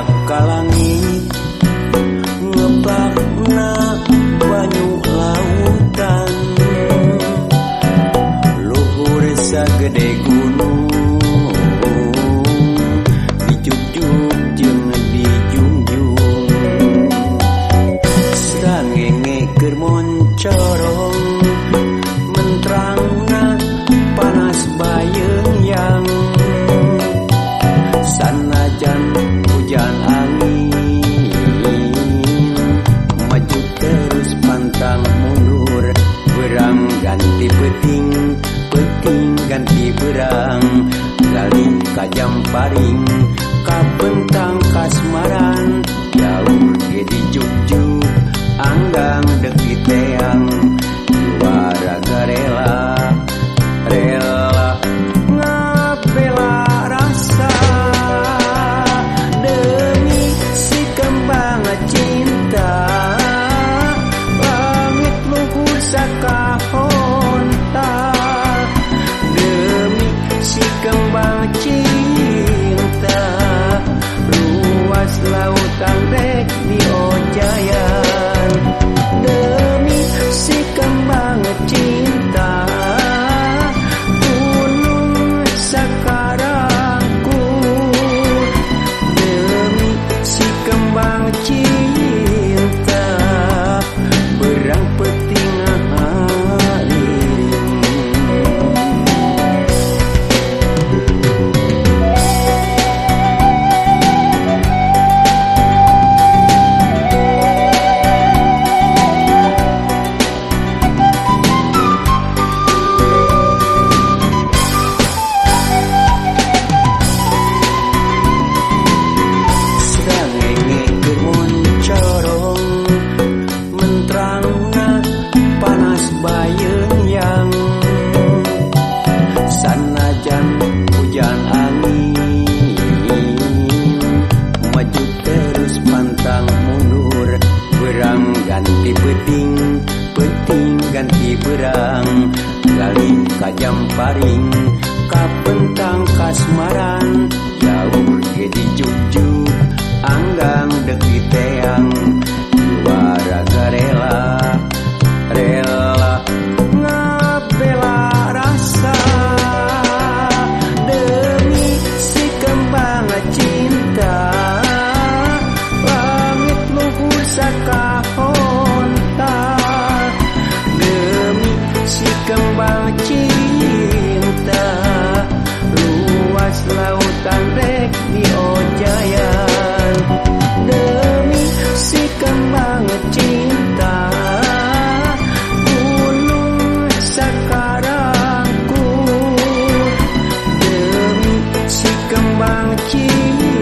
Saka langit nak banyu lautan. Luhur sagede gunung ganti peting peting ganti berang kali kajjam paring Kapen ganti peting peting ganti berang Galling kajam paring kapentang kasmaran you.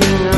nothing